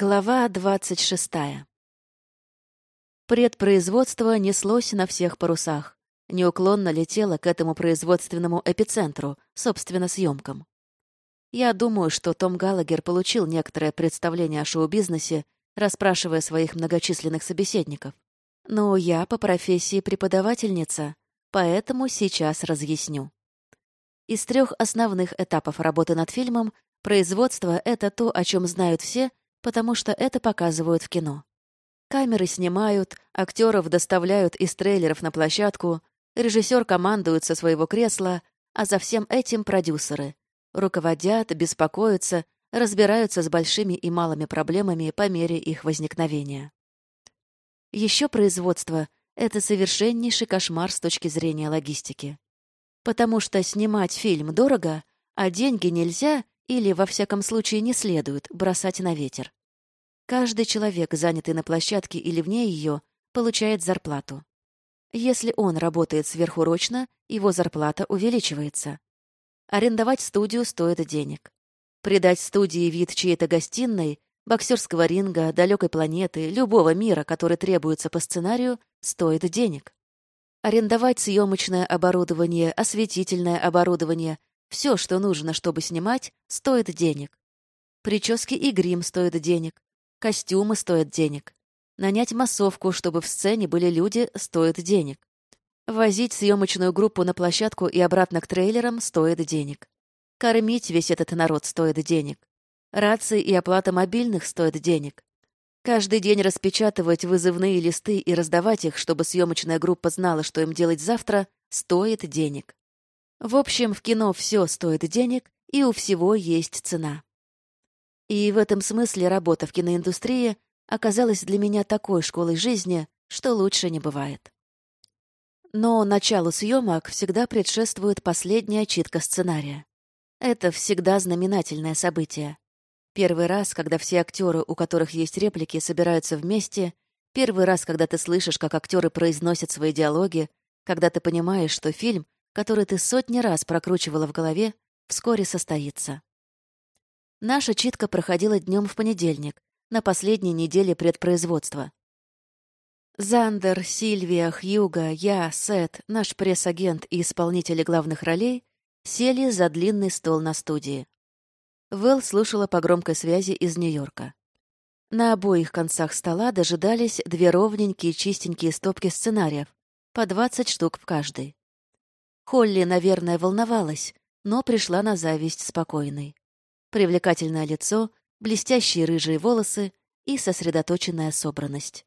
Глава двадцать шестая. Предпроизводство неслось на всех парусах. Неуклонно летело к этому производственному эпицентру, собственно, съемкам. Я думаю, что Том Галагер получил некоторое представление о шоу-бизнесе, расспрашивая своих многочисленных собеседников. Но я по профессии преподавательница, поэтому сейчас разъясню. Из трех основных этапов работы над фильмом производство — это то, о чем знают все, потому что это показывают в кино. Камеры снимают, актеров доставляют из трейлеров на площадку, режиссер командует со своего кресла, а за всем этим продюсеры. Руководят, беспокоятся, разбираются с большими и малыми проблемами по мере их возникновения. Еще производство — это совершеннейший кошмар с точки зрения логистики. Потому что снимать фильм дорого, а деньги нельзя или, во всяком случае, не следует бросать на ветер. Каждый человек, занятый на площадке или вне ее, получает зарплату. Если он работает сверхурочно, его зарплата увеличивается. Арендовать студию стоит денег. Придать студии вид чьей-то гостиной, боксерского ринга, далекой планеты, любого мира, который требуется по сценарию, стоит денег. Арендовать съемочное оборудование, осветительное оборудование, все, что нужно, чтобы снимать, стоит денег. Прически и грим стоят денег. Костюмы стоят денег. Нанять массовку, чтобы в сцене были люди, стоит денег. Возить съемочную группу на площадку и обратно к трейлерам стоит денег. Кормить весь этот народ стоит денег. Рации и оплата мобильных стоит денег. Каждый день распечатывать вызывные листы и раздавать их, чтобы съемочная группа знала, что им делать завтра, стоит денег. В общем, в кино все стоит денег, и у всего есть цена. И в этом смысле работа в киноиндустрии оказалась для меня такой школой жизни, что лучше не бывает. Но началу съемок всегда предшествует последняя читка сценария. Это всегда знаменательное событие. Первый раз, когда все актеры, у которых есть реплики, собираются вместе, первый раз, когда ты слышишь, как актеры произносят свои диалоги, когда ты понимаешь, что фильм, который ты сотни раз прокручивала в голове, вскоре состоится. Наша читка проходила днем в понедельник, на последней неделе предпроизводства. Зандер, Сильвия, Хьюга, я, Сет, наш пресс-агент и исполнители главных ролей сели за длинный стол на студии. Вэл слушала по громкой связи из Нью-Йорка. На обоих концах стола дожидались две ровненькие чистенькие стопки сценариев, по 20 штук в каждой. Холли, наверное, волновалась, но пришла на зависть спокойной привлекательное лицо, блестящие рыжие волосы и сосредоточенная собранность.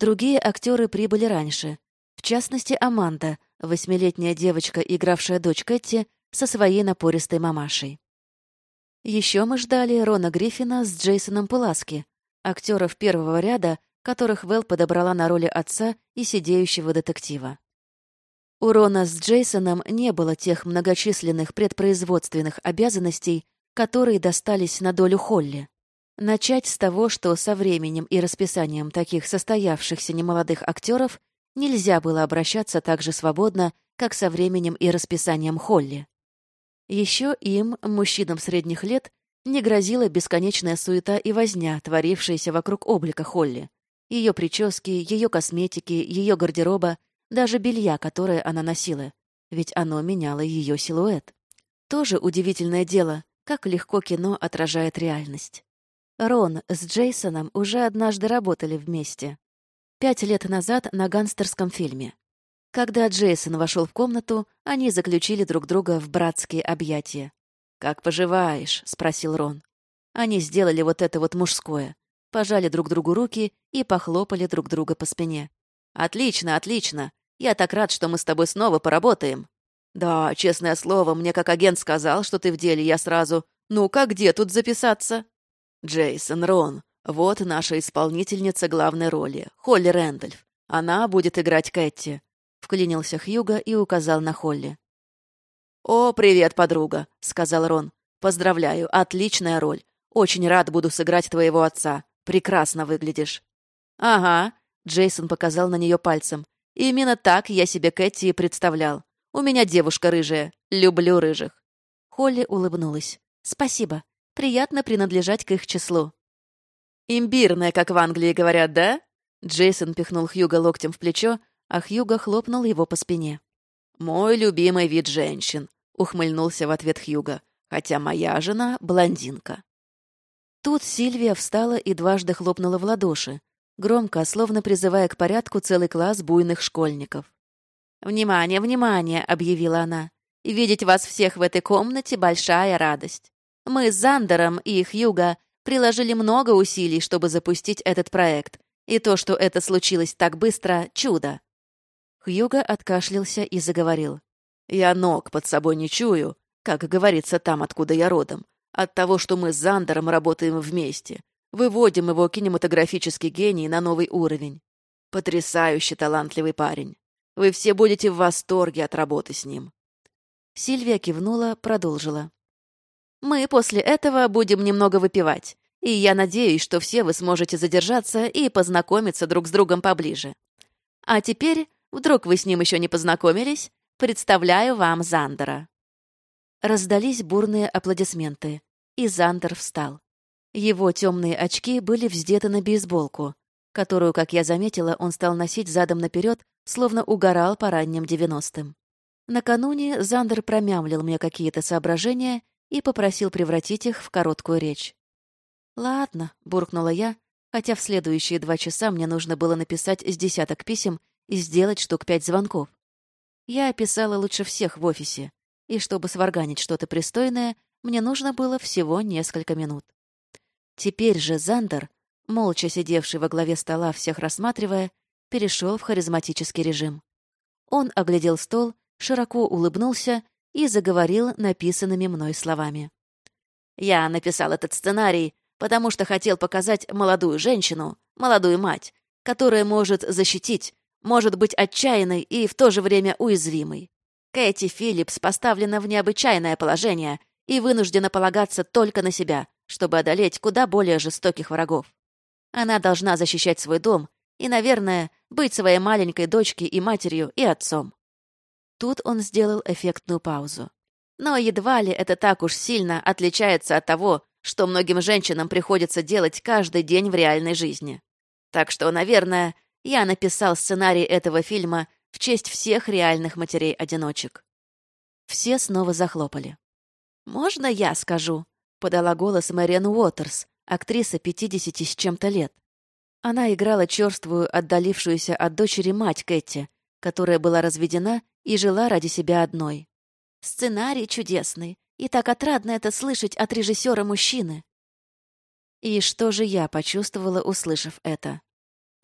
Другие актеры прибыли раньше, в частности, Аманда, восьмилетняя девочка, игравшая дочь Кэти, со своей напористой мамашей. Еще мы ждали Рона Гриффина с Джейсоном Пуласки, актеров первого ряда, которых Вэл подобрала на роли отца и сидеющего детектива. У Рона с Джейсоном не было тех многочисленных предпроизводственных обязанностей, которые достались на долю Холли. Начать с того, что со временем и расписанием таких состоявшихся немолодых актеров нельзя было обращаться так же свободно, как со временем и расписанием Холли. Еще им, мужчинам средних лет, не грозила бесконечная суета и возня, творившаяся вокруг облика Холли. Ее прически, ее косметики, ее гардероба, даже белья, которое она носила. Ведь оно меняло ее силуэт. Тоже удивительное дело, как легко кино отражает реальность. Рон с Джейсоном уже однажды работали вместе. Пять лет назад на гангстерском фильме. Когда Джейсон вошел в комнату, они заключили друг друга в братские объятия. «Как поживаешь?» — спросил Рон. Они сделали вот это вот мужское. Пожали друг другу руки и похлопали друг друга по спине. «Отлично, отлично. Я так рад, что мы с тобой снова поработаем». «Да, честное слово, мне как агент сказал, что ты в деле, я сразу... Ну-ка, где тут записаться?» «Джейсон Рон, вот наша исполнительница главной роли, Холли Рэндольф. Она будет играть Кэти», — вклинился Хьюга и указал на Холли. «О, привет, подруга», — сказал Рон. «Поздравляю, отличная роль. Очень рад буду сыграть твоего отца. Прекрасно выглядишь». «Ага», — Джейсон показал на нее пальцем. «Именно так я себе Кэти и представлял. У меня девушка рыжая. Люблю рыжих». Холли улыбнулась. «Спасибо. Приятно принадлежать к их числу». «Имбирная, как в Англии говорят, да?» Джейсон пихнул Хьюга локтем в плечо, а Хьюга хлопнул его по спине. «Мой любимый вид женщин», — ухмыльнулся в ответ Хьюга, «хотя моя жена — блондинка». Тут Сильвия встала и дважды хлопнула в ладоши, громко, словно призывая к порядку целый класс буйных школьников. «Внимание, внимание!» — объявила она. «Видеть вас всех в этой комнате — большая радость. Мы с Зандером и Хьюга приложили много усилий, чтобы запустить этот проект, и то, что это случилось так быстро — чудо». Хьюга откашлялся и заговорил. «Я ног под собой не чую, как говорится там, откуда я родом, от того, что мы с Зандером работаем вместе, выводим его кинематографический гений на новый уровень. Потрясающе талантливый парень. Вы все будете в восторге от работы с ним». Сильвия кивнула, продолжила. «Мы после этого будем немного выпивать, и я надеюсь, что все вы сможете задержаться и познакомиться друг с другом поближе. А теперь, вдруг вы с ним еще не познакомились, представляю вам Зандера». Раздались бурные аплодисменты, и Зандер встал. Его темные очки были вздеты на бейсболку, которую, как я заметила, он стал носить задом наперед, словно угорал по ранним девяностым. Накануне Зандер промямлил мне какие-то соображения и попросил превратить их в короткую речь. «Ладно», — буркнула я, хотя в следующие два часа мне нужно было написать с десяток писем и сделать штук пять звонков. Я писала лучше всех в офисе, и чтобы сварганить что-то пристойное, мне нужно было всего несколько минут. Теперь же Зандер, молча сидевший во главе стола, всех рассматривая, перешел в харизматический режим. Он оглядел стол, широко улыбнулся и заговорил написанными мной словами. «Я написал этот сценарий, потому что хотел показать молодую женщину, молодую мать, которая может защитить, может быть отчаянной и в то же время уязвимой. Кэти Филлипс поставлена в необычайное положение и вынуждена полагаться только на себя, чтобы одолеть куда более жестоких врагов. Она должна защищать свой дом и, наверное, быть своей маленькой дочке и матерью, и отцом. Тут он сделал эффектную паузу. Но едва ли это так уж сильно отличается от того, что многим женщинам приходится делать каждый день в реальной жизни. Так что, наверное, я написал сценарий этого фильма в честь всех реальных матерей-одиночек. Все снова захлопали. «Можно я скажу?» — подала голос Мэриан Уотерс, актриса 50 с чем-то лет. Она играла черствую, отдалившуюся от дочери мать Кэти, которая была разведена и жила ради себя одной. Сценарий чудесный, и так отрадно это слышать от режиссера мужчины. И что же я почувствовала, услышав это?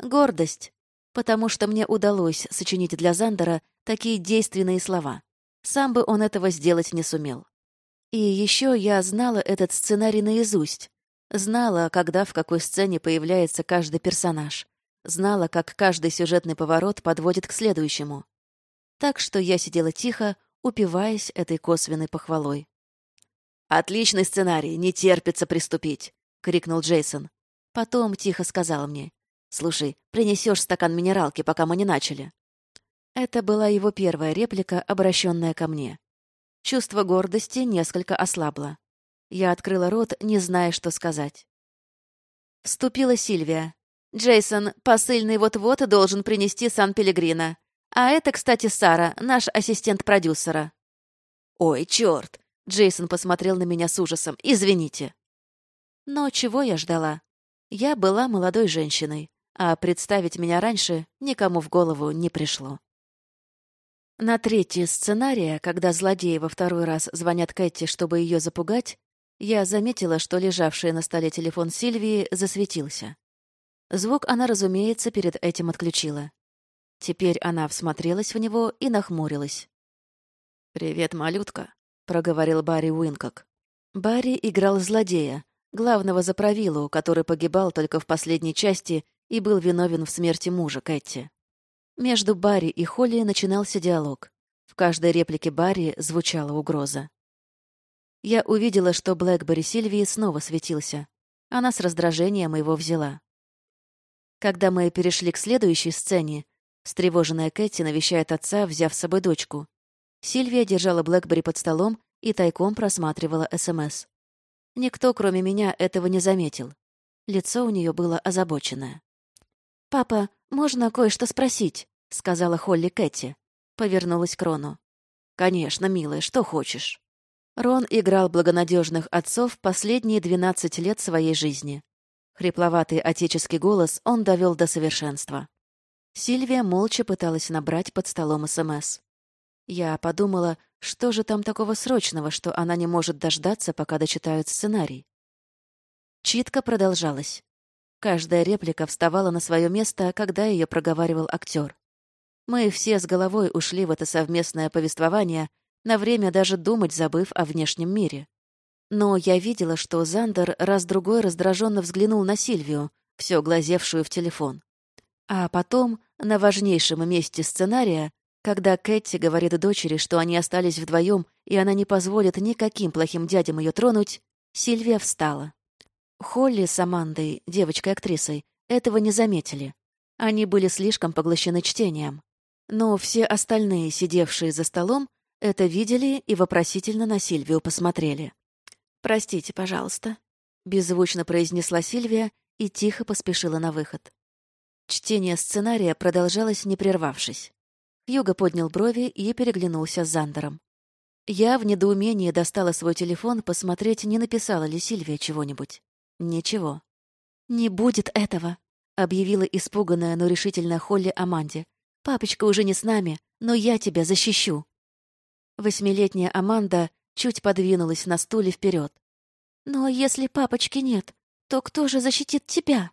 Гордость, потому что мне удалось сочинить для Зандера такие действенные слова. Сам бы он этого сделать не сумел. И еще я знала этот сценарий наизусть, Знала, когда в какой сцене появляется каждый персонаж. Знала, как каждый сюжетный поворот подводит к следующему. Так что я сидела тихо, упиваясь этой косвенной похвалой. «Отличный сценарий, не терпится приступить!» — крикнул Джейсон. Потом тихо сказал мне. «Слушай, принесешь стакан минералки, пока мы не начали». Это была его первая реплика, обращенная ко мне. Чувство гордости несколько ослабло. Я открыла рот, не зная, что сказать. Вступила Сильвия. «Джейсон, посыльный вот-вот должен принести Сан-Пелегрино. А это, кстати, Сара, наш ассистент продюсера». «Ой, черт!» Джейсон посмотрел на меня с ужасом. «Извините». Но чего я ждала? Я была молодой женщиной, а представить меня раньше никому в голову не пришло. На третье сценария, когда злодеи во второй раз звонят Кэти, чтобы ее запугать, я заметила, что лежавший на столе телефон Сильвии засветился. Звук она, разумеется, перед этим отключила. Теперь она всмотрелась в него и нахмурилась. «Привет, малютка», — проговорил Барри Уинкок. Барри играл злодея, главного заправилу, который погибал только в последней части и был виновен в смерти мужа Кэти. Между Барри и Холли начинался диалог. В каждой реплике Барри звучала угроза. Я увидела, что Блэкбери Сильвии снова светился. Она с раздражением его взяла. Когда мы перешли к следующей сцене, встревоженная Кэти навещает отца, взяв с собой дочку. Сильвия держала Блэкбери под столом и тайком просматривала СМС. Никто, кроме меня, этого не заметил. Лицо у нее было озабоченное. «Папа, можно кое-что спросить?» — сказала Холли Кэти. Повернулась к Рону. «Конечно, милая, что хочешь». Рон играл благонадежных отцов последние двенадцать лет своей жизни. Хрипловатый отеческий голос он довел до совершенства. Сильвия молча пыталась набрать под столом СМС. Я подумала, что же там такого срочного, что она не может дождаться, пока дочитают сценарий. Читка продолжалась. Каждая реплика вставала на свое место, когда ее проговаривал актер. Мы все с головой ушли в это совместное повествование, на время даже думать забыв о внешнем мире. Но я видела, что Зандер раз-другой раздраженно взглянул на Сильвию, все глазевшую в телефон. А потом, на важнейшем месте сценария, когда Кэти говорит дочери, что они остались вдвоем, и она не позволит никаким плохим дядям ее тронуть, Сильвия встала. Холли с Амандой, девочкой-актрисой, этого не заметили. Они были слишком поглощены чтением. Но все остальные, сидевшие за столом, это видели и вопросительно на Сильвию посмотрели. «Простите, пожалуйста», — беззвучно произнесла Сильвия и тихо поспешила на выход. Чтение сценария продолжалось, не прервавшись. Юга поднял брови и переглянулся с Зандером. Я в недоумении достала свой телефон посмотреть, не написала ли Сильвия чего-нибудь. Ничего. «Не будет этого», — объявила испуганная, но решительная Холли Аманде. «Папочка уже не с нами, но я тебя защищу». Восьмилетняя Аманда чуть подвинулась на стуле вперед. «Но если папочки нет, то кто же защитит тебя?»